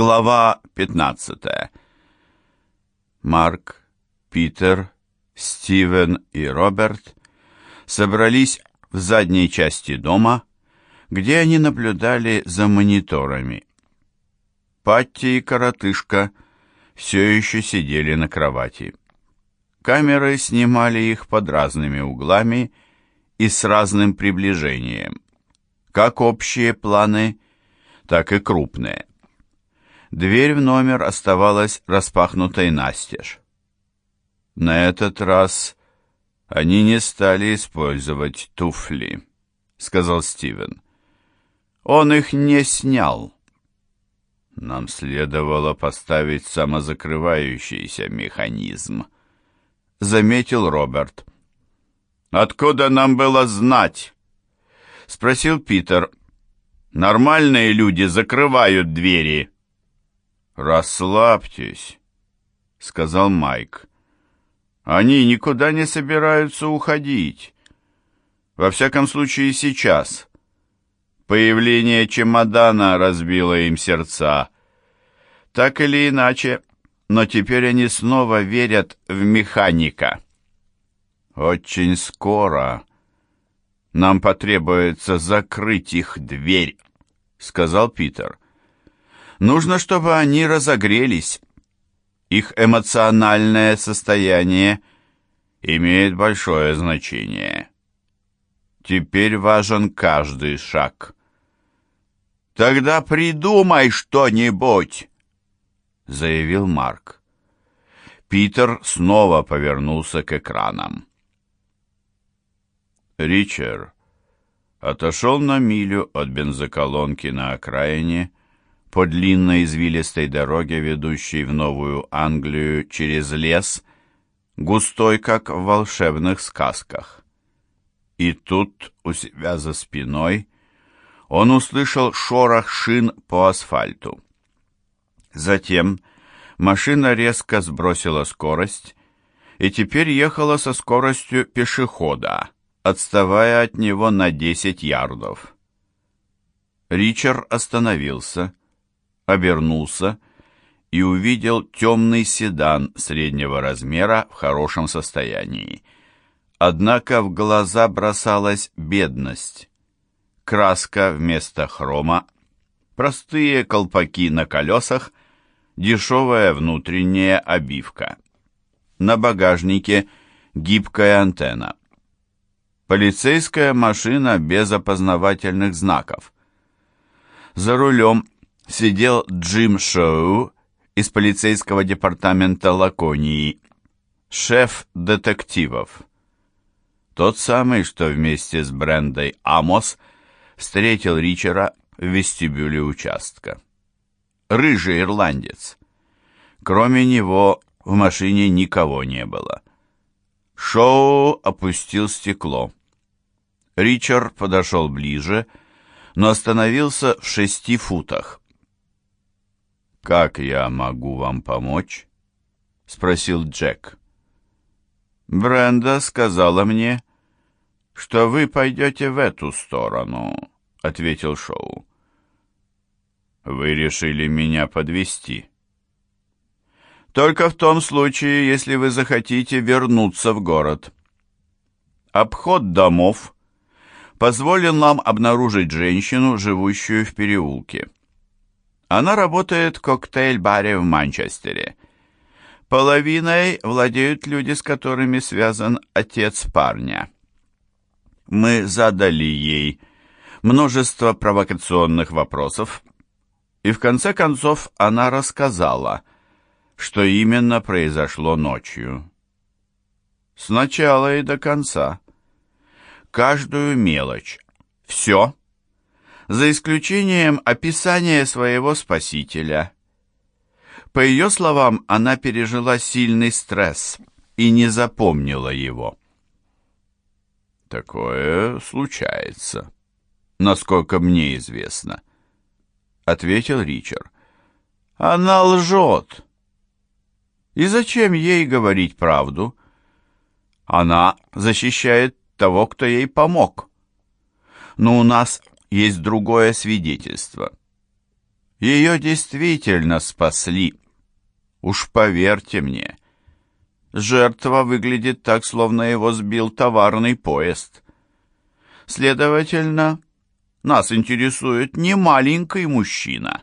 Глава 15. Марк, Питер, Стивен и Роберт собрались в задней части дома, где они наблюдали за мониторами. Патти и коротышка все еще сидели на кровати. Камеры снимали их под разными углами и с разным приближением, как общие планы, так и крупные. Дверь в номер оставалась распахнутой настежь. На этот раз они не стали использовать туфли, сказал Стивен. Он их не снял. Нам следовало поставить самозакрывающийся механизм, заметил Роберт. Откуда нам было знать? спросил Питер. Нормальные люди закрывают двери. «Расслабьтесь», — сказал Майк. «Они никуда не собираются уходить. Во всяком случае, сейчас. Появление чемодана разбило им сердца. Так или иначе, но теперь они снова верят в механика. Очень скоро нам потребуется закрыть их дверь», — сказал Питер. Нужно, чтобы они разогрелись. Их эмоциональное состояние имеет большое значение. Теперь важен каждый шаг. «Тогда придумай что-нибудь!» — заявил Марк. Питер снова повернулся к экранам. Ричард отошел на милю от бензоколонки на окраине по длинной извилистой дороге, ведущей в Новую Англию через лес, густой, как в волшебных сказках. И тут, у себя за спиной, он услышал шорох шин по асфальту. Затем машина резко сбросила скорость и теперь ехала со скоростью пешехода, отставая от него на 10 ярдов. Ричард остановился обернулся и увидел темный седан среднего размера в хорошем состоянии. Однако в глаза бросалась бедность. Краска вместо хрома, простые колпаки на колесах, дешевая внутренняя обивка. На багажнике гибкая антенна. Полицейская машина без опознавательных знаков. За рулем сидел Джим Шоу из полицейского департамента Лаконии, шеф детективов. Тот самый, что вместе с Брендой Амос встретил Ричера в вестибюле участка. Рыжий ирландец. Кроме него в машине никого не было. Шоу опустил стекло. Ричард подошел ближе, но остановился в шести футах. «Как я могу вам помочь?» — спросил Джек. «Бренда сказала мне, что вы пойдете в эту сторону», — ответил Шоу. «Вы решили меня подвести. «Только в том случае, если вы захотите вернуться в город. Обход домов позволил нам обнаружить женщину, живущую в переулке. Она работает в коктейль-баре в Манчестере. Половиной владеют люди, с которыми связан отец парня. Мы задали ей множество провокационных вопросов, и в конце концов она рассказала, что именно произошло ночью. Сначала и до конца. Каждую мелочь. Все за исключением описания своего спасителя. По ее словам, она пережила сильный стресс и не запомнила его. «Такое случается, насколько мне известно», — ответил Ричард. «Она лжет. И зачем ей говорить правду? Она защищает того, кто ей помог. Но у нас есть другое свидетельство. Ее действительно спасли. Уж поверьте мне. Жертва выглядит так, словно его сбил товарный поезд. Следовательно, нас интересует не маленький мужчина.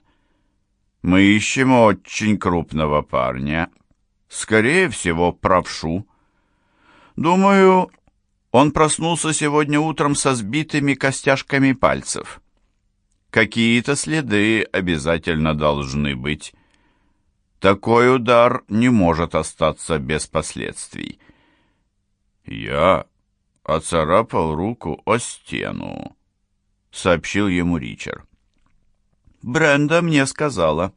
Мы ищем очень крупного парня. Скорее всего, правшу. Думаю, он проснулся сегодня утром со сбитыми костяшками пальцев. Какие-то следы обязательно должны быть. Такой удар не может остаться без последствий. Я оцарапал руку о стену, сообщил ему Ричард. Бренда мне сказала.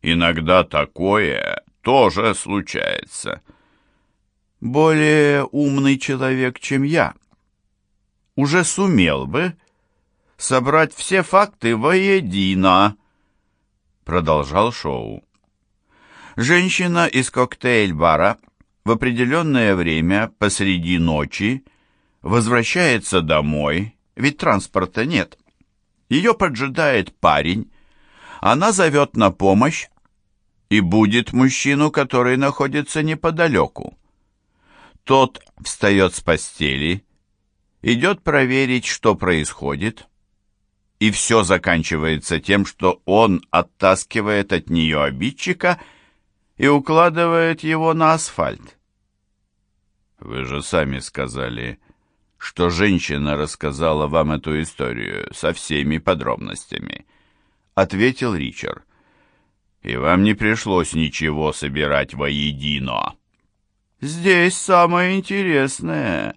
Иногда такое тоже случается. Более умный человек, чем я, уже сумел бы собрать все факты воедино, продолжал Шоу. Женщина из коктейль-бара в определенное время посреди ночи возвращается домой, ведь транспорта нет. Ее поджидает парень, она зовет на помощь и будет мужчину, который находится неподалеку. Тот встает с постели, идет проверить, что происходит, и все заканчивается тем, что он оттаскивает от нее обидчика и укладывает его на асфальт. Вы же сами сказали, что женщина рассказала вам эту историю со всеми подробностями, ответил Ричард. И вам не пришлось ничего собирать воедино. Здесь самое интересное.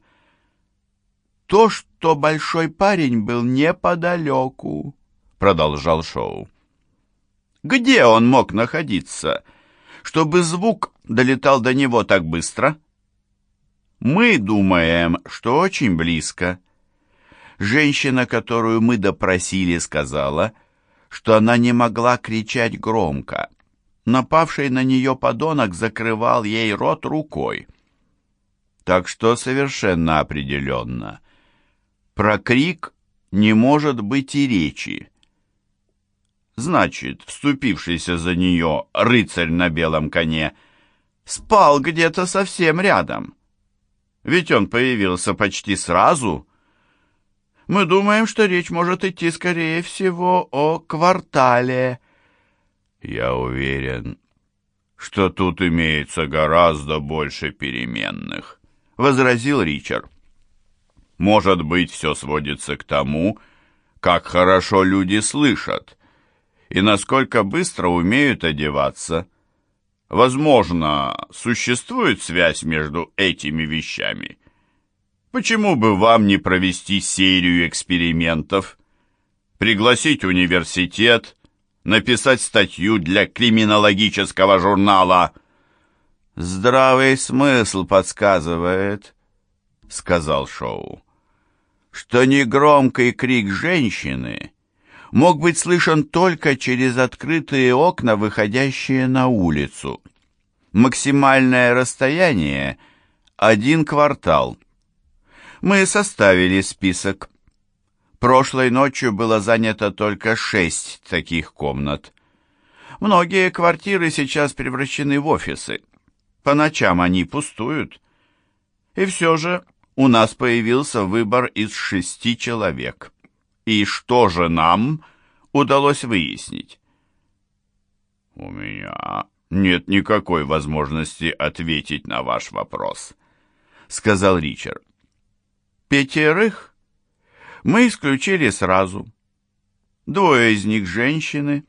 То, что большой парень был неподалеку, продолжал Шоу. Где он мог находиться, чтобы звук долетал до него так быстро? Мы думаем, что очень близко. Женщина, которую мы допросили, сказала, что она не могла кричать громко. Напавший на нее подонок закрывал ей рот рукой. Так что совершенно определенно. Про крик не может быть и речи. Значит, вступившийся за нее рыцарь на белом коне спал где-то совсем рядом. Ведь он появился почти сразу. Мы думаем, что речь может идти, скорее всего, о квартале. Я уверен, что тут имеется гораздо больше переменных, возразил Ричард. Может быть, все сводится к тому, как хорошо люди слышат и насколько быстро умеют одеваться. Возможно, существует связь между этими вещами. Почему бы вам не провести серию экспериментов, пригласить университет, написать статью для криминологического журнала? Здравый смысл подсказывает, сказал Шоу, что негромкий крик женщины мог быть слышен только через открытые окна, выходящие на улицу. Максимальное расстояние — один квартал — мы составили список. Прошлой ночью было занято только шесть таких комнат. Многие квартиры сейчас превращены в офисы. По ночам они пустуют. И все же у нас появился выбор из шести человек. И что же нам удалось выяснить? У меня нет никакой возможности ответить на ваш вопрос, сказал Ричард. Пятерых мы исключили сразу. Двое из них женщины,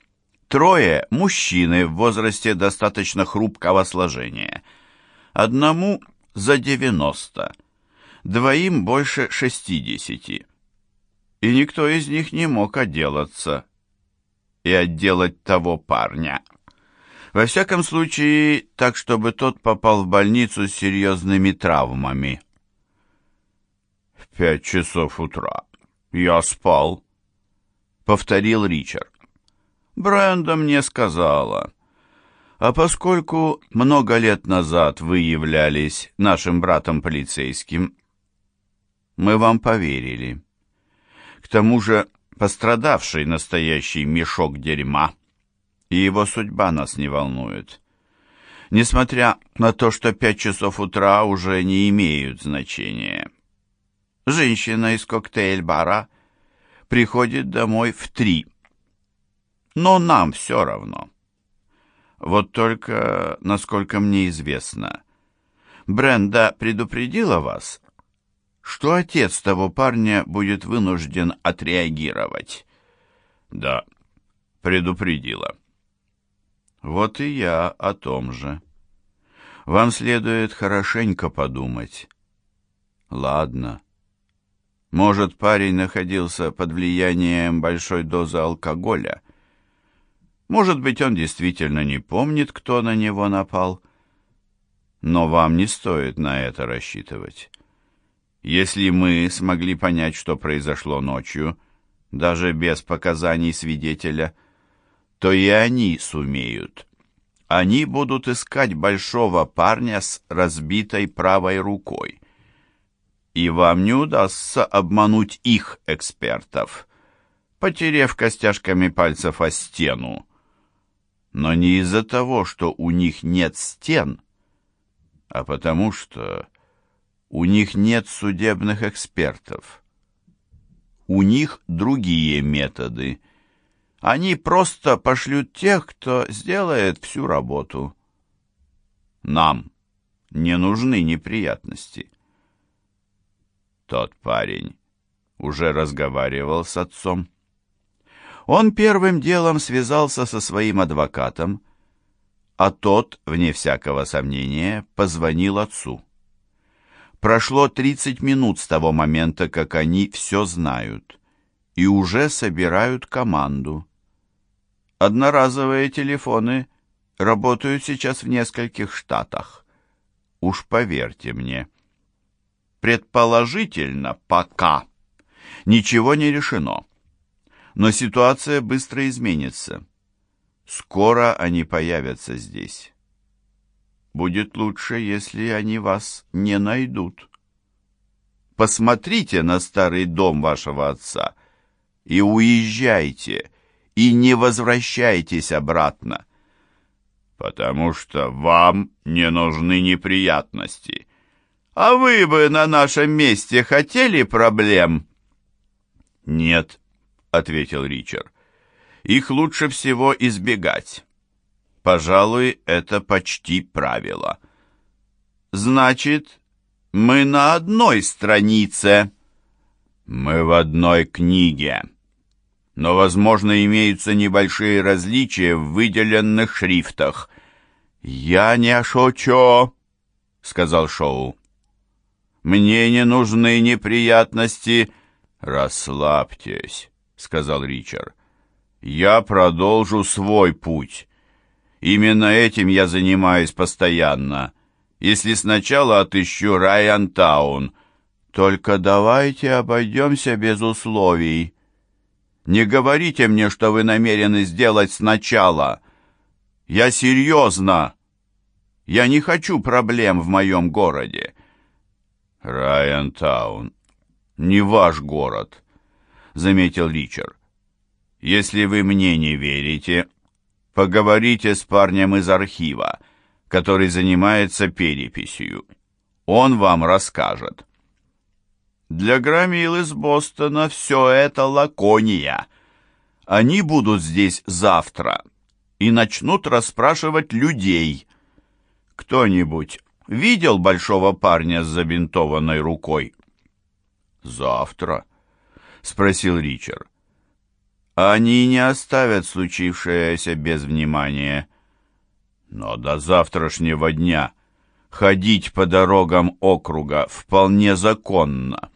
трое мужчины в возрасте достаточно хрупкого сложения. Одному за девяносто, двоим больше шестидесяти. И никто из них не мог отделаться и отделать того парня. Во всяком случае, так, чтобы тот попал в больницу с серьезными травмами пять часов утра. Я спал», — повторил Ричард. «Бренда мне сказала. А поскольку много лет назад вы являлись нашим братом полицейским, мы вам поверили. К тому же пострадавший настоящий мешок дерьма, и его судьба нас не волнует. Несмотря на то, что пять часов утра уже не имеют значения. Женщина из коктейль-бара приходит домой в три. Но нам все равно. Вот только, насколько мне известно, Бренда предупредила вас, что отец того парня будет вынужден отреагировать. Да, предупредила. Вот и я о том же. Вам следует хорошенько подумать. Ладно. Может, парень находился под влиянием большой дозы алкоголя. Может быть, он действительно не помнит, кто на него напал. Но вам не стоит на это рассчитывать. Если мы смогли понять, что произошло ночью, даже без показаний свидетеля, то и они сумеют. Они будут искать большого парня с разбитой правой рукой. И вам не удастся обмануть их экспертов, потерев костяшками пальцев о стену. Но не из-за того, что у них нет стен, а потому что у них нет судебных экспертов. У них другие методы. Они просто пошлют тех, кто сделает всю работу. Нам не нужны неприятности. Тот парень уже разговаривал с отцом. Он первым делом связался со своим адвокатом, а тот, вне всякого сомнения, позвонил отцу. Прошло 30 минут с того момента, как они все знают, и уже собирают команду. Одноразовые телефоны работают сейчас в нескольких штатах. Уж поверьте мне. Предположительно, пока ничего не решено. Но ситуация быстро изменится. Скоро они появятся здесь. Будет лучше, если они вас не найдут. Посмотрите на старый дом вашего отца и уезжайте, и не возвращайтесь обратно, потому что вам не нужны неприятности. А вы бы на нашем месте хотели проблем? Нет, ответил Ричард. Их лучше всего избегать. Пожалуй, это почти правило. Значит, мы на одной странице. Мы в одной книге. Но, возможно, имеются небольшие различия в выделенных шрифтах. «Я не шучу», — сказал Шоу. «Мне не нужны неприятности». «Расслабьтесь», — сказал Ричард. «Я продолжу свой путь». Именно этим я занимаюсь постоянно. Если сначала отыщу Райан Таун, только давайте обойдемся без условий. Не говорите мне, что вы намерены сделать сначала. Я серьезно. Я не хочу проблем в моем городе. Райан Таун, не ваш город, заметил Ричард. Если вы мне не верите, Поговорите с парнем из архива, который занимается переписью. Он вам расскажет. Для громил из Бостона все это лакония. Они будут здесь завтра и начнут расспрашивать людей. Кто-нибудь видел большого парня с забинтованной рукой? «Завтра?» — спросил Ричард. Они не оставят случившееся без внимания. Но до завтрашнего дня ходить по дорогам округа вполне законно.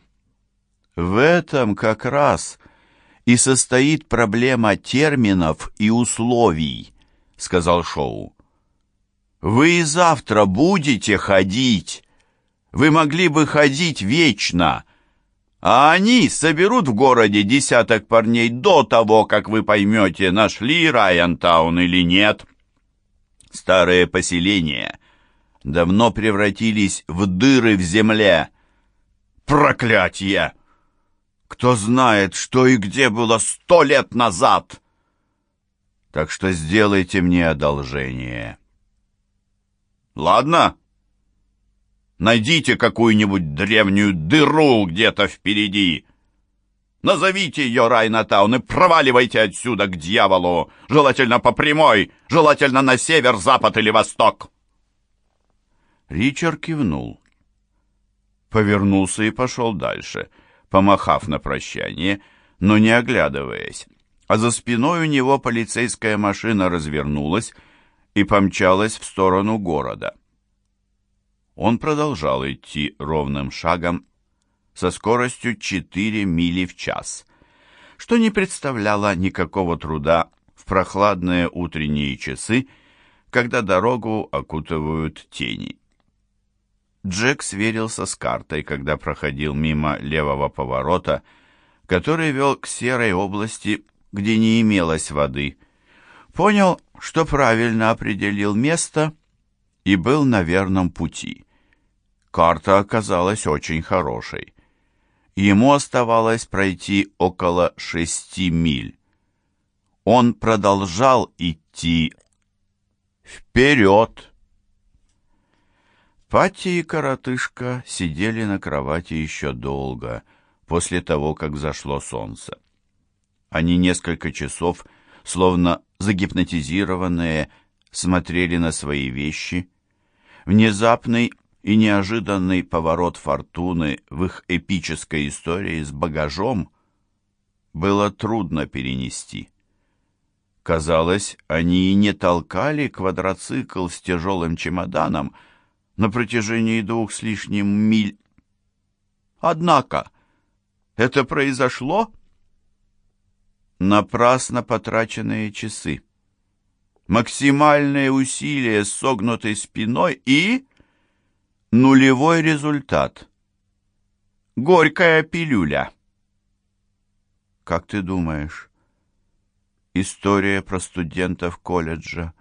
В этом как раз и состоит проблема терминов и условий, сказал Шоу. Вы и завтра будете ходить. Вы могли бы ходить вечно, а они соберут в городе десяток парней до того, как вы поймете, нашли Райантаун или нет. Старые поселения давно превратились в дыры в земле. Проклятье! кто знает, что и где было сто лет назад. Так что сделайте мне одолжение. Ладно? Найдите какую-нибудь древнюю дыру где-то впереди. Назовите ее Райнатаун и проваливайте отсюда к дьяволу, желательно по прямой, желательно на север, запад или восток. Ричард кивнул. Повернулся и пошел дальше, помахав на прощание, но не оглядываясь. А за спиной у него полицейская машина развернулась и помчалась в сторону города. Он продолжал идти ровным шагом со скоростью 4 мили в час, что не представляло никакого труда в прохладные утренние часы, когда дорогу окутывают тени. Джек сверился с картой, когда проходил мимо левого поворота, который вел к серой области, где не имелось воды. Понял, что правильно определил место и был на верном пути. Карта оказалась очень хорошей. Ему оставалось пройти около шести миль. Он продолжал идти вперед. Патти и коротышка сидели на кровати еще долго, после того, как взошло солнце. Они несколько часов, словно загипнотизированные, смотрели на свои вещи. Внезапный и неожиданный поворот фортуны в их эпической истории с багажом было трудно перенести. Казалось, они и не толкали квадроцикл с тяжелым чемоданом, на протяжении двух с лишним миль. Однако это произошло напрасно потраченные часы. Максимальные усилия с согнутой спиной и нулевой результат. Горькая пилюля. Как ты думаешь, история про студентов колледжа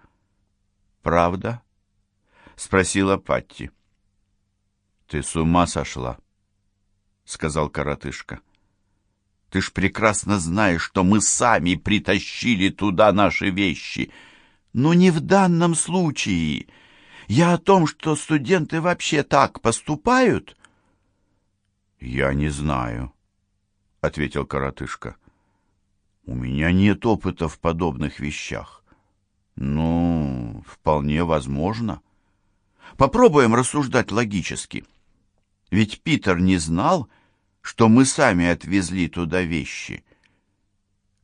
правда? спросила Патти. «Ты с ума сошла?» — сказал коротышка. «Ты ж прекрасно знаешь, что мы сами притащили туда наши вещи. Но не в данном случае. Я о том, что студенты вообще так поступают?» «Я не знаю», — ответил коротышка. «У меня нет опыта в подобных вещах». «Ну, вполне возможно». Попробуем рассуждать логически. Ведь Питер не знал, что мы сами отвезли туда вещи.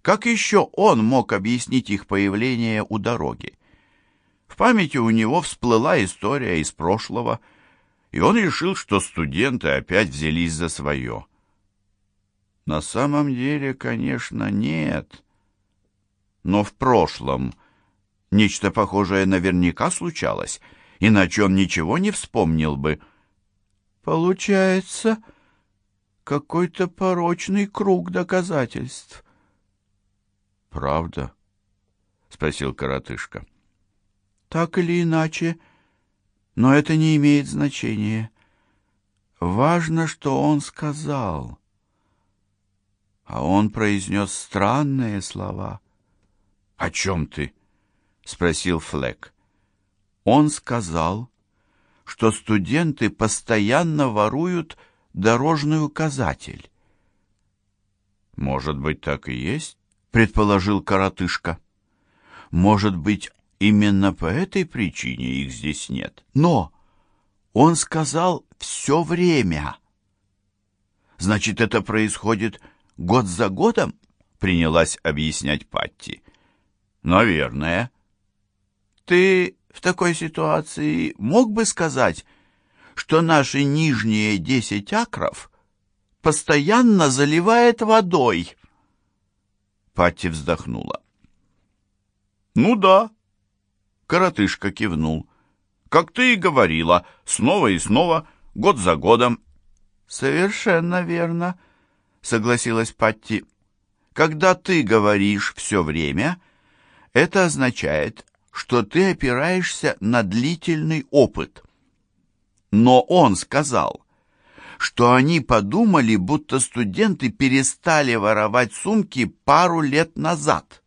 Как еще он мог объяснить их появление у дороги? В памяти у него всплыла история из прошлого, и он решил, что студенты опять взялись за свое. На самом деле, конечно, нет. Но в прошлом нечто похожее наверняка случалось — иначе он ничего не вспомнил бы. Получается, какой-то порочный круг доказательств. Правда? спросил коротышка. Так или иначе, но это не имеет значения. Важно, что он сказал. А он произнес странные слова. «О чем ты?» — спросил Флэк. Он сказал, что студенты постоянно воруют дорожный указатель. «Может быть, так и есть?» — предположил коротышка. «Может быть, именно по этой причине их здесь нет. Но он сказал «все время». «Значит, это происходит год за годом?» — принялась объяснять Патти. «Наверное». «Ты в такой ситуации мог бы сказать, что наши нижние десять акров постоянно заливает водой. Патти вздохнула. Ну да, коротышка кивнул. Как ты и говорила, снова и снова, год за годом. Совершенно верно, согласилась Патти. Когда ты говоришь все время, это означает, что ты опираешься на длительный опыт. Но он сказал, что они подумали, будто студенты перестали воровать сумки пару лет назад.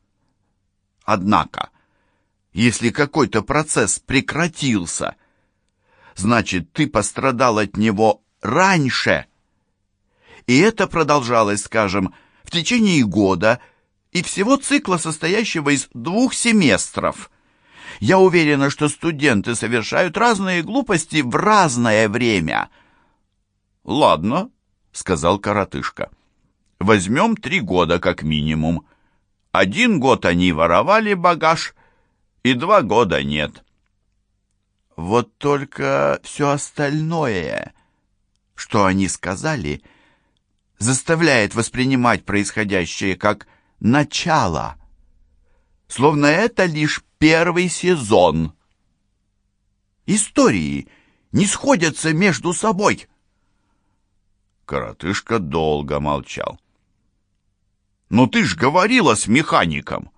Однако, если какой-то процесс прекратился, значит, ты пострадал от него раньше. И это продолжалось, скажем, в течение года и всего цикла, состоящего из двух семестров. Я уверена, что студенты совершают разные глупости в разное время. «Ладно», — сказал коротышка. «Возьмем три года как минимум. Один год они воровали багаж, и два года нет». Вот только все остальное, что они сказали, заставляет воспринимать происходящее как начало, словно это лишь первый сезон. Истории не сходятся между собой. Коротышка долго молчал. «Ну ты ж говорила с механиком!»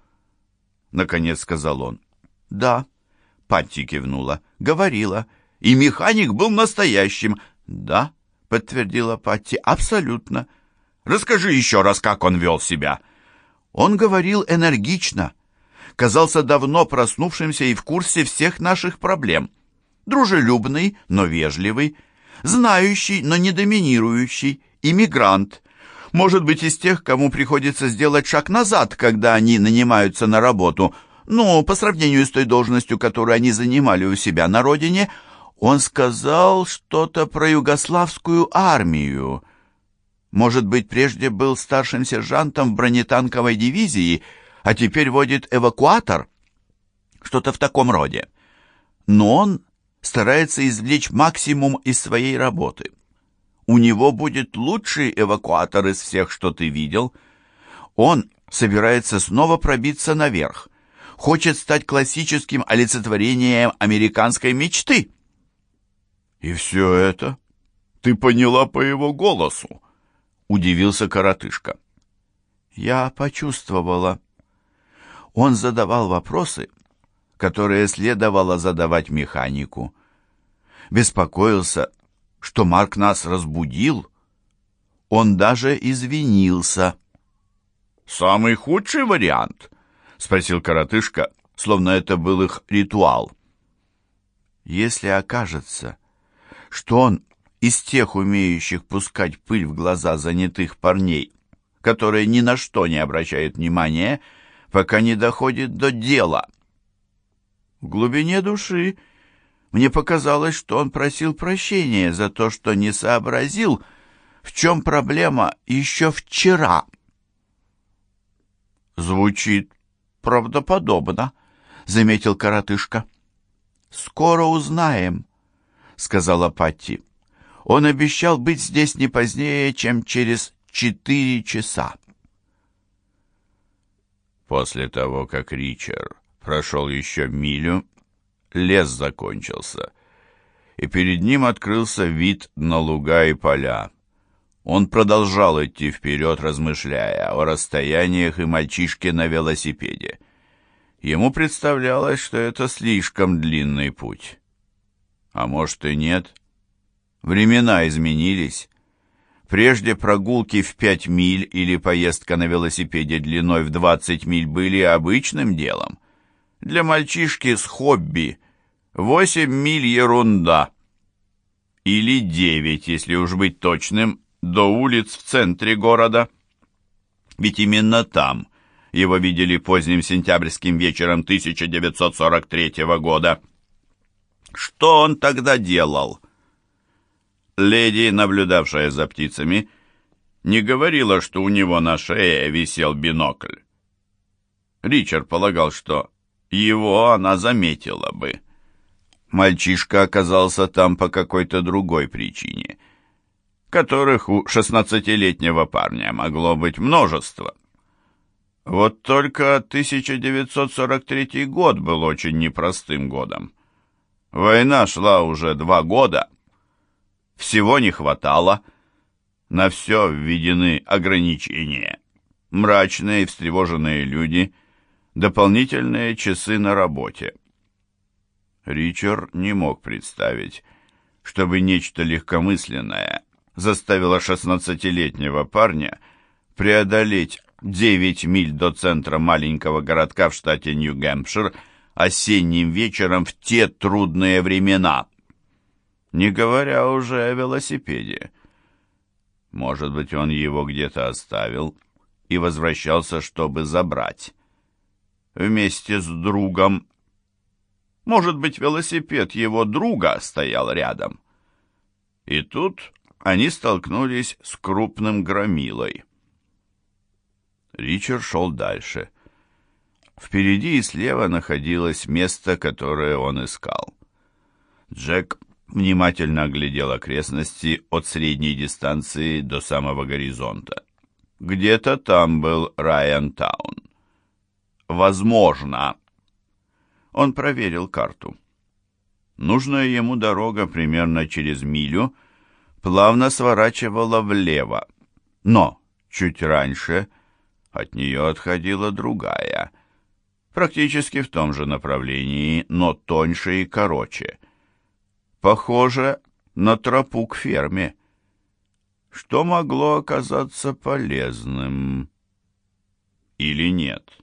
Наконец сказал он. «Да», — Патти кивнула, — «говорила. И механик был настоящим». «Да», — подтвердила Патти, — «абсолютно». «Расскажи еще раз, как он вел себя». Он говорил энергично, казался давно проснувшимся и в курсе всех наших проблем. Дружелюбный, но вежливый, знающий, но не доминирующий, иммигрант. Может быть, из тех, кому приходится сделать шаг назад, когда они нанимаются на работу. Ну, по сравнению с той должностью, которую они занимали у себя на родине, он сказал что-то про югославскую армию. Может быть, прежде был старшим сержантом в бронетанковой дивизии, а теперь водит эвакуатор? Что-то в таком роде. Но он старается извлечь максимум из своей работы. У него будет лучший эвакуатор из всех, что ты видел. Он собирается снова пробиться наверх. Хочет стать классическим олицетворением американской мечты. И все это ты поняла по его голосу, удивился коротышка. Я почувствовала. Он задавал вопросы, которые следовало задавать механику. Беспокоился, что Марк нас разбудил. Он даже извинился. «Самый худший вариант?» — спросил коротышка, словно это был их ритуал. «Если окажется, что он из тех умеющих пускать пыль в глаза занятых парней, которые ни на что не обращают внимания, пока не доходит до дела», в глубине души мне показалось, что он просил прощения за то, что не сообразил, в чем проблема еще вчера. «Звучит правдоподобно», — заметил коротышка. «Скоро узнаем», — сказала Патти. «Он обещал быть здесь не позднее, чем через четыре часа». После того, как Ричард Прошел еще милю, лес закончился, и перед ним открылся вид на луга и поля. Он продолжал идти вперед, размышляя о расстояниях и мальчишке на велосипеде. Ему представлялось, что это слишком длинный путь. А может и нет. Времена изменились. Прежде прогулки в пять миль или поездка на велосипеде длиной в двадцать миль были обычным делом. Для мальчишки с хобби восемь миль ерунда. Или девять, если уж быть точным, до улиц в центре города. Ведь именно там его видели поздним сентябрьским вечером 1943 года. Что он тогда делал? Леди, наблюдавшая за птицами, не говорила, что у него на шее висел бинокль. Ричард полагал, что его она заметила бы. Мальчишка оказался там по какой-то другой причине, которых у шестнадцатилетнего парня могло быть множество. Вот только 1943 год был очень непростым годом. Война шла уже два года. Всего не хватало. На все введены ограничения. Мрачные и встревоженные люди дополнительные часы на работе. Ричард не мог представить, чтобы нечто легкомысленное заставила 16-летнего парня преодолеть 9 миль до центра маленького городка в штате Нью-Гэмпшир осенним вечером в те трудные времена. Не говоря уже о велосипеде. Может быть, он его где-то оставил и возвращался, чтобы забрать. Вместе с другом. Может быть, велосипед его друга стоял рядом. И тут они столкнулись с крупным громилой. Ричард шел дальше. Впереди и слева находилось место, которое он искал. Джек внимательно оглядел окрестности от средней дистанции до самого горизонта. Где-то там был Райан Таун. Возможно. Он проверил карту. Нужная ему дорога примерно через милю плавно сворачивала влево, но чуть раньше от нее отходила другая, практически в том же направлении, но тоньше и короче. Похоже на тропу к ферме, что могло оказаться полезным или нет.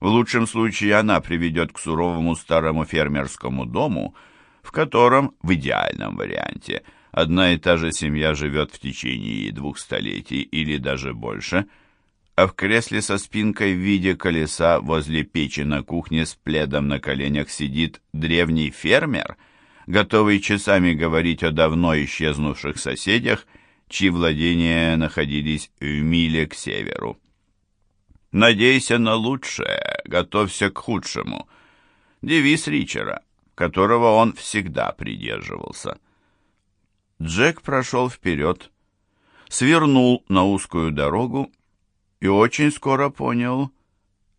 В лучшем случае она приведет к суровому старому фермерскому дому, в котором, в идеальном варианте, одна и та же семья живет в течение двух столетий или даже больше, а в кресле со спинкой в виде колеса возле печи на кухне с пледом на коленях сидит древний фермер, готовый часами говорить о давно исчезнувших соседях, чьи владения находились в миле к северу. «Надейся на лучшее, готовься к худшему» — девиз Ричера, которого он всегда придерживался. Джек прошел вперед, свернул на узкую дорогу и очень скоро понял,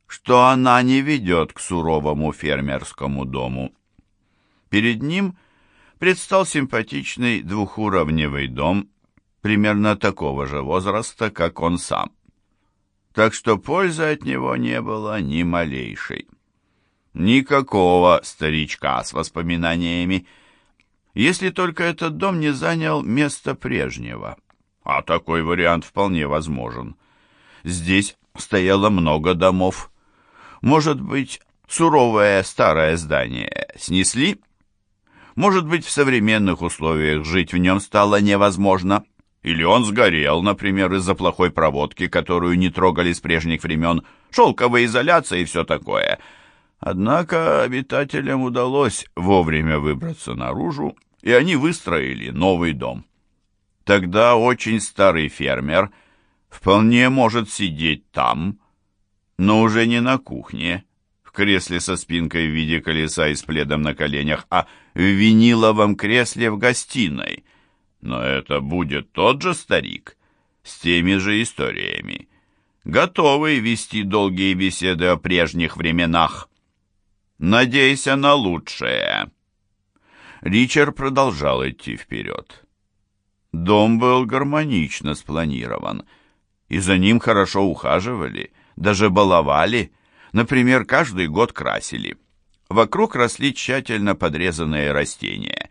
что она не ведет к суровому фермерскому дому. Перед ним предстал симпатичный двухуровневый дом примерно такого же возраста, как он сам. Так что пользы от него не было ни малейшей. Никакого старичка с воспоминаниями, если только этот дом не занял место прежнего. А такой вариант вполне возможен. Здесь стояло много домов. Может быть, суровое старое здание снесли? Может быть, в современных условиях жить в нем стало невозможно? Или он сгорел, например, из-за плохой проводки, которую не трогали с прежних времен, шелковая изоляция и все такое – Однако обитателям удалось вовремя выбраться наружу, и они выстроили новый дом. Тогда очень старый фермер вполне может сидеть там, но уже не на кухне, кресле со спинкой в виде колеса и с пледом на коленях, а в виниловом кресле в гостиной. Но это будет тот же старик, с теми же историями, готовый вести долгие беседы о прежних временах. Надейся на лучшее. Ричард продолжал идти вперед. Дом был гармонично спланирован, и за ним хорошо ухаживали, даже баловали, например, каждый год красили. Вокруг росли тщательно подрезанные растения.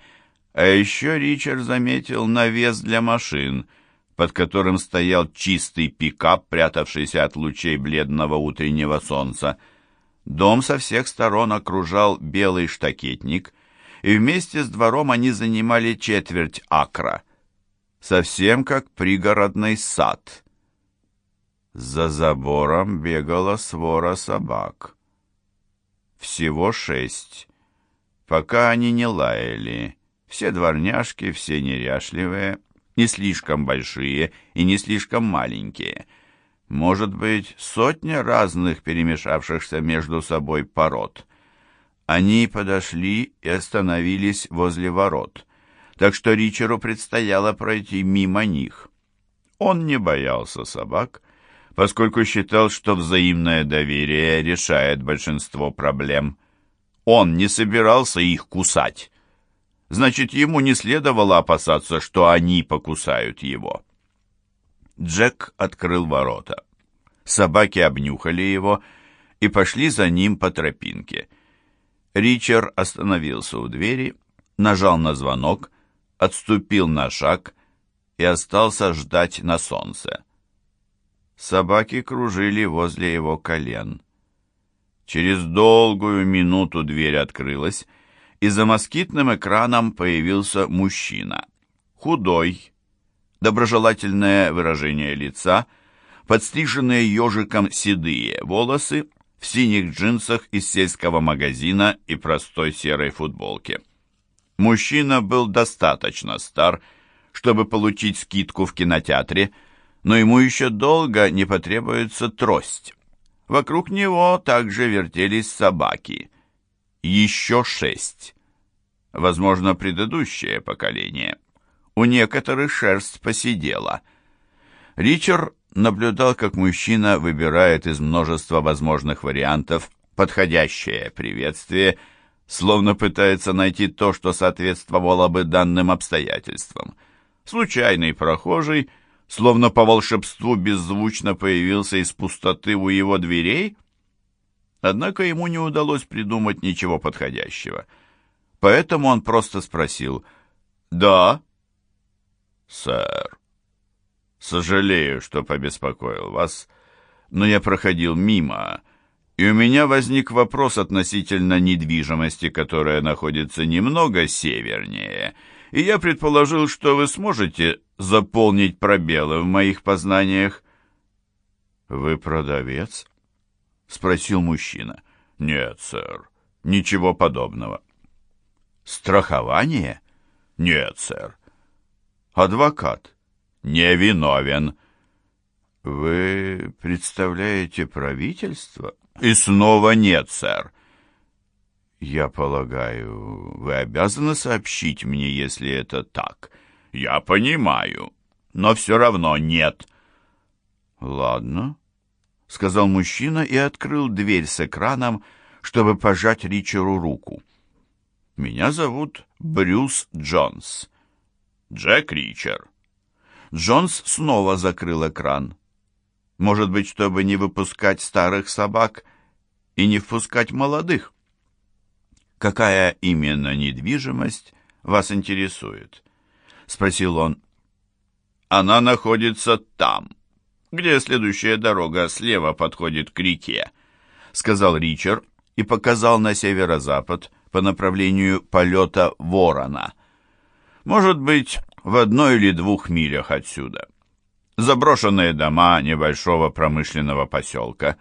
А еще Ричард заметил навес для машин, под которым стоял чистый пикап, прятавшийся от лучей бледного утреннего солнца. Дом со всех сторон окружал белый штакетник, и вместе с двором они занимали четверть акра, совсем как пригородный сад. За забором бегала свора собак. Всего шесть, пока они не лаяли. Все дворняжки, все неряшливые, не слишком большие и не слишком маленькие — может быть, сотня разных перемешавшихся между собой пород. Они подошли и остановились возле ворот, так что Ричеру предстояло пройти мимо них. Он не боялся собак, поскольку считал, что взаимное доверие решает большинство проблем. Он не собирался их кусать. Значит, ему не следовало опасаться, что они покусают его. Джек открыл ворота. Собаки обнюхали его и пошли за ним по тропинке. Ричард остановился у двери, нажал на звонок, отступил на шаг и остался ждать на солнце. Собаки кружили возле его колен. Через долгую минуту дверь открылась, и за москитным экраном появился мужчина. Худой, доброжелательное выражение лица, подстриженные ежиком седые волосы, в синих джинсах из сельского магазина и простой серой футболке. Мужчина был достаточно стар, чтобы получить скидку в кинотеатре, но ему еще долго не потребуется трость. Вокруг него также вертелись собаки. Еще шесть. Возможно, предыдущее поколение. У некоторых шерсть посидела. Ричард наблюдал, как мужчина выбирает из множества возможных вариантов подходящее приветствие, словно пытается найти то, что соответствовало бы данным обстоятельствам. Случайный прохожий, словно по волшебству беззвучно появился из пустоты у его дверей, однако ему не удалось придумать ничего подходящего. Поэтому он просто спросил «Да?» «Сэр, сожалею, что побеспокоил вас, но я проходил мимо, и у меня возник вопрос относительно недвижимости, которая находится немного севернее, и я предположил, что вы сможете заполнить пробелы в моих познаниях». «Вы продавец?» — спросил мужчина. «Нет, сэр, ничего подобного». «Страхование?» «Нет, сэр». «Адвокат?» «Невиновен». «Вы представляете правительство?» «И снова нет, сэр». «Я полагаю, вы обязаны сообщить мне, если это так». «Я понимаю, но все равно нет». «Ладно», — сказал мужчина и открыл дверь с экраном, чтобы пожать Ричеру руку. «Меня зовут Брюс Джонс». «Джек Ричер». Джонс снова закрыл экран. Может быть, чтобы не выпускать старых собак и не впускать молодых? Какая именно недвижимость вас интересует? Спросил он. Она находится там, где следующая дорога слева подходит к реке, сказал Ричард и показал на северо-запад по направлению полета ворона. Может быть, в одной или двух милях отсюда. Заброшенные дома небольшого промышленного поселка.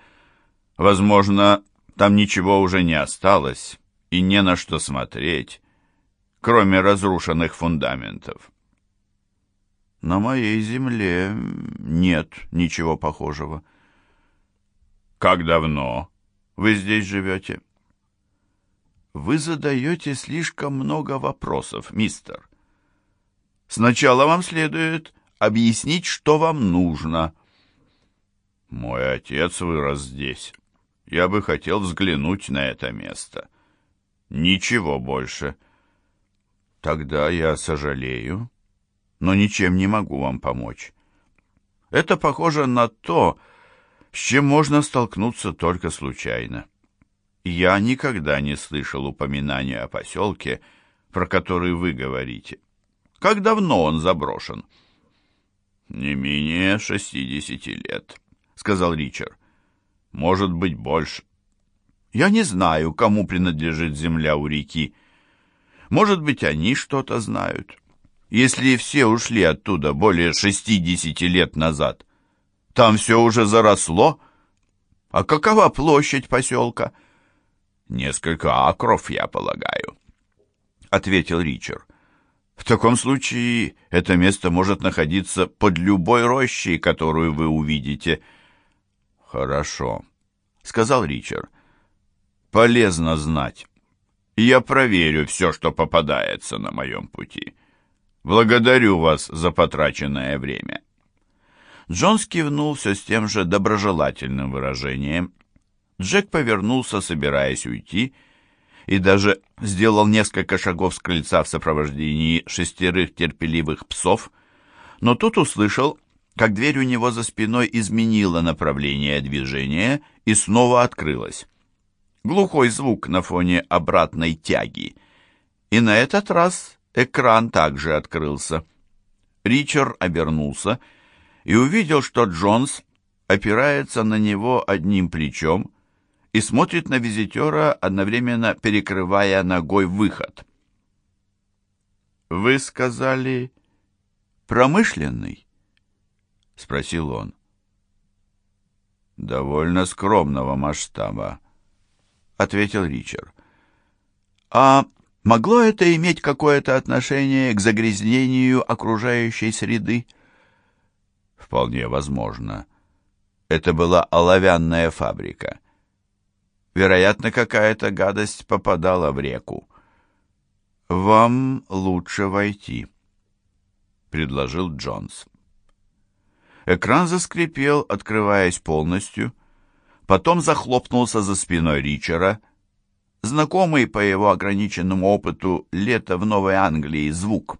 Возможно, там ничего уже не осталось и не на что смотреть, кроме разрушенных фундаментов. На моей земле нет ничего похожего. Как давно вы здесь живете? Вы задаете слишком много вопросов, мистер. Сначала вам следует объяснить, что вам нужно. Мой отец вырос здесь. Я бы хотел взглянуть на это место. Ничего больше. Тогда я сожалею, но ничем не могу вам помочь. Это похоже на то, с чем можно столкнуться только случайно. Я никогда не слышал упоминания о поселке, про который вы говорите. Как давно он заброшен?» «Не менее шестидесяти лет», — сказал Ричард. «Может быть, больше. Я не знаю, кому принадлежит земля у реки. Может быть, они что-то знают. Если все ушли оттуда более шестидесяти лет назад, там все уже заросло. А какова площадь поселка?» «Несколько акров, я полагаю», — ответил Ричард. В таком случае это место может находиться под любой рощей, которую вы увидите. Хорошо, сказал Ричард. Полезно знать. Я проверю все, что попадается на моем пути. Благодарю вас за потраченное время. Джонс кивнул все с тем же доброжелательным выражением. Джек повернулся, собираясь уйти, и даже сделал несколько шагов с крыльца в сопровождении шестерых терпеливых псов, но тут услышал, как дверь у него за спиной изменила направление движения и снова открылась. Глухой звук на фоне обратной тяги. И на этот раз экран также открылся. Ричард обернулся и увидел, что Джонс опирается на него одним плечом и смотрит на визитера, одновременно перекрывая ногой выход. «Вы сказали, промышленный?» — спросил он. «Довольно скромного масштаба», — ответил Ричард. «А могло это иметь какое-то отношение к загрязнению окружающей среды?» «Вполне возможно. Это была оловянная фабрика. Вероятно, какая-то гадость попадала в реку. «Вам лучше войти», — предложил Джонс. Экран заскрипел, открываясь полностью, потом захлопнулся за спиной Ричера. Знакомый по его ограниченному опыту лето в Новой Англии звук.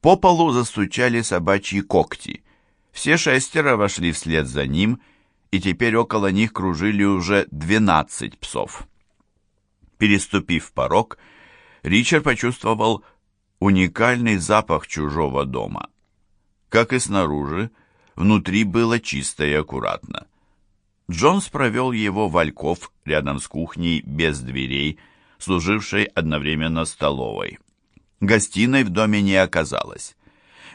По полу застучали собачьи когти. Все шестеро вошли вслед за ним, и теперь около них кружили уже двенадцать псов. Переступив порог, Ричард почувствовал уникальный запах чужого дома. Как и снаружи, Внутри было чисто и аккуратно. Джонс провел его в альков рядом с кухней без дверей, служившей одновременно столовой. Гостиной в доме не оказалось.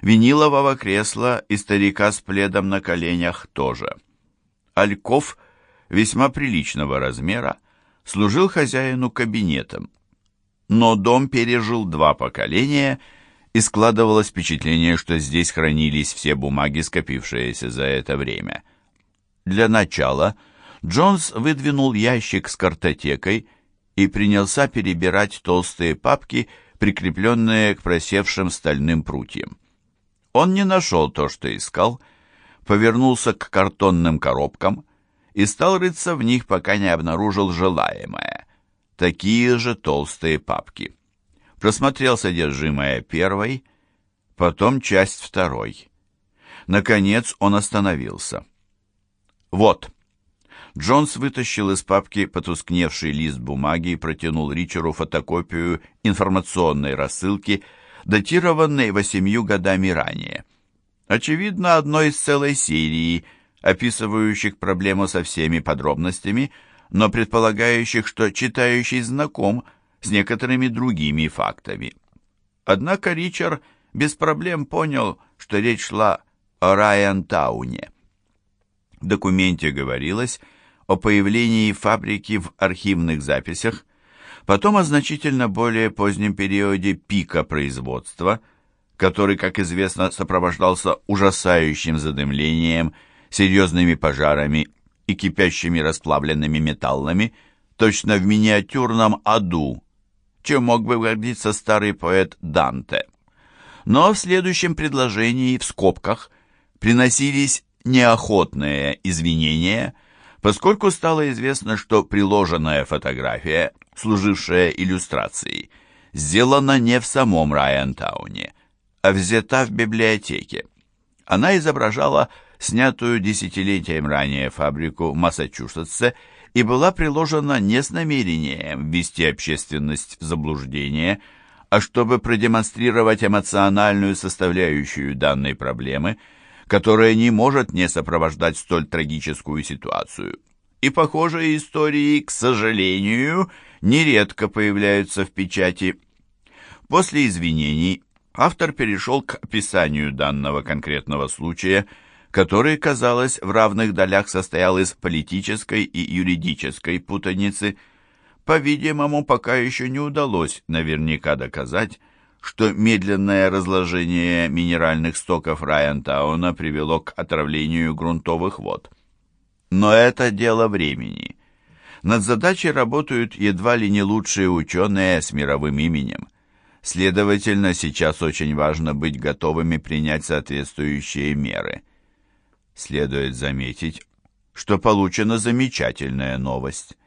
Винилового кресла и старика с пледом на коленях тоже. Альков весьма приличного размера служил хозяину кабинетом. Но дом пережил два поколения – и складывалось впечатление, что здесь хранились все бумаги, скопившиеся за это время. Для начала Джонс выдвинул ящик с картотекой и принялся перебирать толстые папки, прикрепленные к просевшим стальным прутьям. Он не нашел то, что искал, повернулся к картонным коробкам и стал рыться в них, пока не обнаружил желаемое. Такие же толстые папки просмотрел содержимое первой, потом часть второй. Наконец он остановился. «Вот». Джонс вытащил из папки потускневший лист бумаги и протянул Ричеру фотокопию информационной рассылки, датированной восемью годами ранее. Очевидно, одной из целой серии, описывающих проблему со всеми подробностями, но предполагающих, что читающий знаком с некоторыми другими фактами. Однако Ричард без проблем понял, что речь шла о Райантауне. В документе говорилось о появлении фабрики в архивных записях, потом о значительно более позднем периоде пика производства, который, как известно, сопровождался ужасающим задымлением, серьезными пожарами и кипящими расплавленными металлами, точно в миниатюрном аду чем мог бы гордиться старый поэт Данте. Но в следующем предложении в скобках приносились неохотные извинения, поскольку стало известно, что приложенная фотография, служившая иллюстрацией, сделана не в самом Райантауне, а взята в библиотеке. Она изображала снятую десятилетием ранее фабрику в Массачусетсе и была приложена не с намерением ввести общественность в заблуждение, а чтобы продемонстрировать эмоциональную составляющую данной проблемы, которая не может не сопровождать столь трагическую ситуацию. И похожие истории, к сожалению, нередко появляются в печати. После извинений автор перешел к описанию данного конкретного случая – который, казалось, в равных долях состоял из политической и юридической путаницы, по-видимому, пока еще не удалось наверняка доказать, что медленное разложение минеральных стоков Райантауна привело к отравлению грунтовых вод. Но это дело времени. Над задачей работают едва ли не лучшие ученые с мировым именем. Следовательно, сейчас очень важно быть готовыми принять соответствующие меры – Следует заметить, что получена замечательная новость.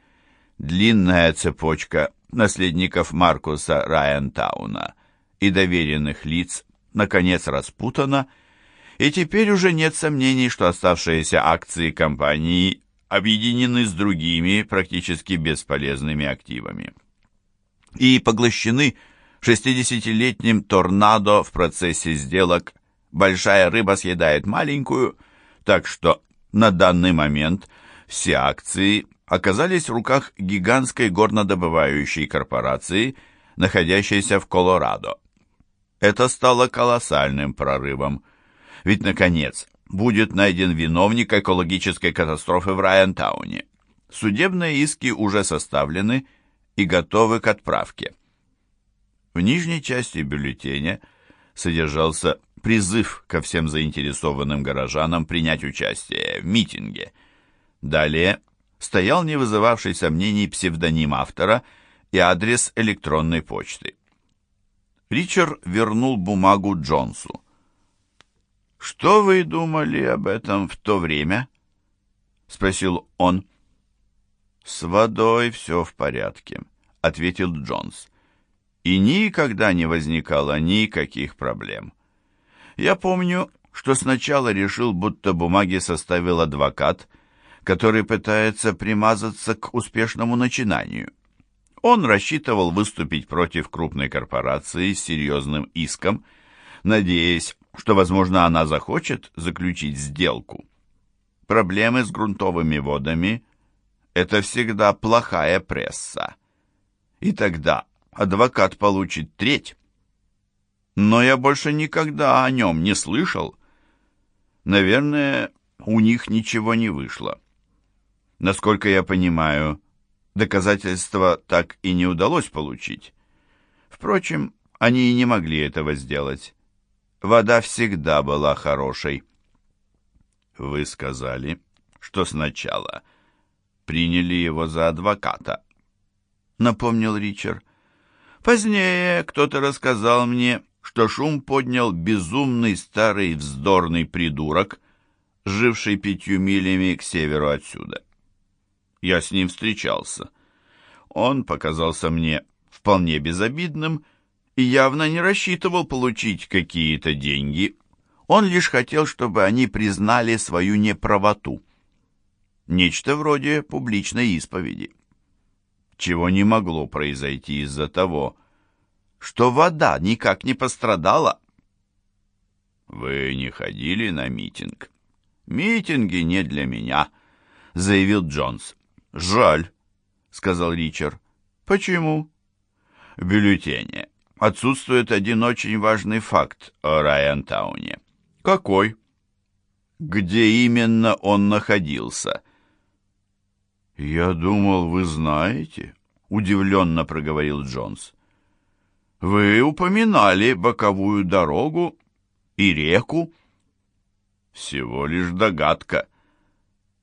Длинная цепочка наследников Маркуса Райантауна и доверенных лиц наконец распутана, и теперь уже нет сомнений, что оставшиеся акции компании объединены с другими практически бесполезными активами и поглощены 60-летним торнадо в процессе сделок большая рыба съедает маленькую, так что на данный момент все акции оказались в руках гигантской горнодобывающей корпорации, находящейся в Колорадо. Это стало колоссальным прорывом, ведь, наконец, будет найден виновник экологической катастрофы в Райантауне. Судебные иски уже составлены и готовы к отправке. В нижней части бюллетеня содержался призыв ко всем заинтересованным горожанам принять участие в митинге. Далее стоял не вызывавший сомнений псевдоним автора и адрес электронной почты. Ричард вернул бумагу Джонсу. «Что вы думали об этом в то время?» — спросил он. «С водой все в порядке», — ответил Джонс. «И никогда не возникало никаких проблем. Я помню, что сначала решил, будто бумаги составил адвокат, который пытается примазаться к успешному начинанию. Он рассчитывал выступить против крупной корпорации с серьезным иском, надеясь, что, возможно, она захочет заключить сделку. Проблемы с грунтовыми водами – это всегда плохая пресса. И тогда адвокат получит треть. Но я больше никогда о нем не слышал. Наверное, у них ничего не вышло. Насколько я понимаю, доказательства так и не удалось получить. Впрочем, они и не могли этого сделать. Вода всегда была хорошей. Вы сказали, что сначала приняли его за адвоката, напомнил Ричард. Позднее кто-то рассказал мне, что шум поднял безумный старый вздорный придурок, живший пятью милями к северу отсюда. Я с ним встречался. Он показался мне вполне безобидным и явно не рассчитывал получить какие-то деньги. Он лишь хотел, чтобы они признали свою неправоту. Нечто вроде публичной исповеди. Чего не могло произойти из-за того, что вода никак не пострадала. «Вы не ходили на митинг?» «Митинги не для меня», — заявил Джонс. «Жаль», — сказал Ричард. «Почему?» «В бюллетене отсутствует один очень важный факт о Райантауне. Какой? Где именно он находился? Я думал, вы знаете, удивленно проговорил Джонс. Вы упоминали боковую дорогу и реку. Всего лишь догадка.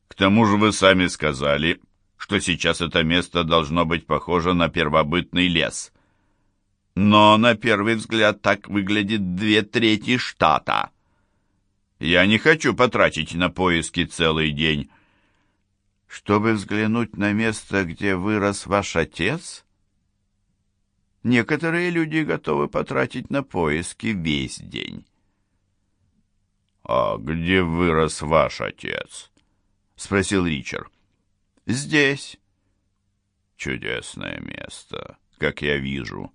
К тому же вы сами сказали, что сейчас это место должно быть похоже на первобытный лес. Но на первый взгляд так выглядит две трети штата. Я не хочу потратить на поиски целый день. Чтобы взглянуть на место, где вырос ваш отец? Некоторые люди готовы потратить на поиски весь день. «А где вырос ваш отец?» — спросил Ричард. «Здесь». «Чудесное место, как я вижу».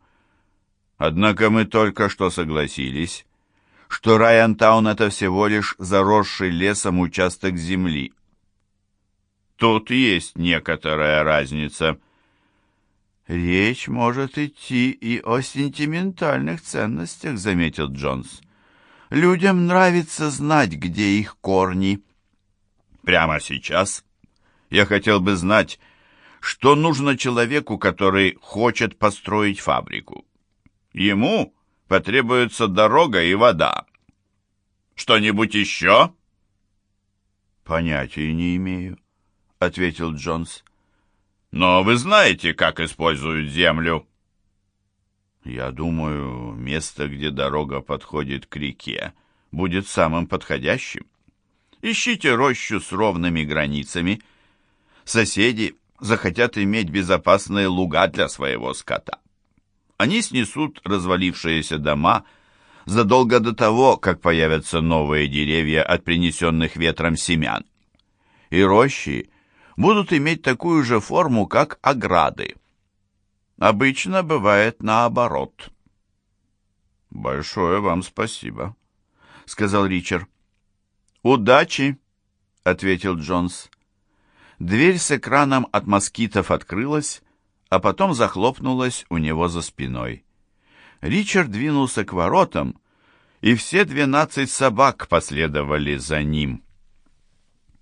Однако мы только что согласились, что Райантаун — это всего лишь заросший лесом участок земли. Тут есть некоторая разница. Речь может идти и о сентиментальных ценностях, заметил Джонс. Людям нравится знать, где их корни. Прямо сейчас я хотел бы знать, что нужно человеку, который хочет построить фабрику. Ему потребуется дорога и вода. Что-нибудь еще?» «Понятия не имею», — ответил Джонс. «Но вы знаете, как используют землю?» «Я думаю, место, где дорога подходит к реке, будет самым подходящим. Ищите рощу с ровными границами. Соседи захотят иметь безопасные луга для своего скота. Они снесут развалившиеся дома задолго до того, как появятся новые деревья от принесенных ветром семян. И рощи будут иметь такую же форму, как ограды. Обычно бывает наоборот. «Большое вам спасибо», — сказал Ричард. «Удачи!» — ответил Джонс. Дверь с экраном от москитов открылась, а потом захлопнулась у него за спиной. Ричард двинулся к воротам, и все двенадцать собак последовали за ним.